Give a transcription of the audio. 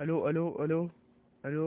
ألو ألو ألو ألو.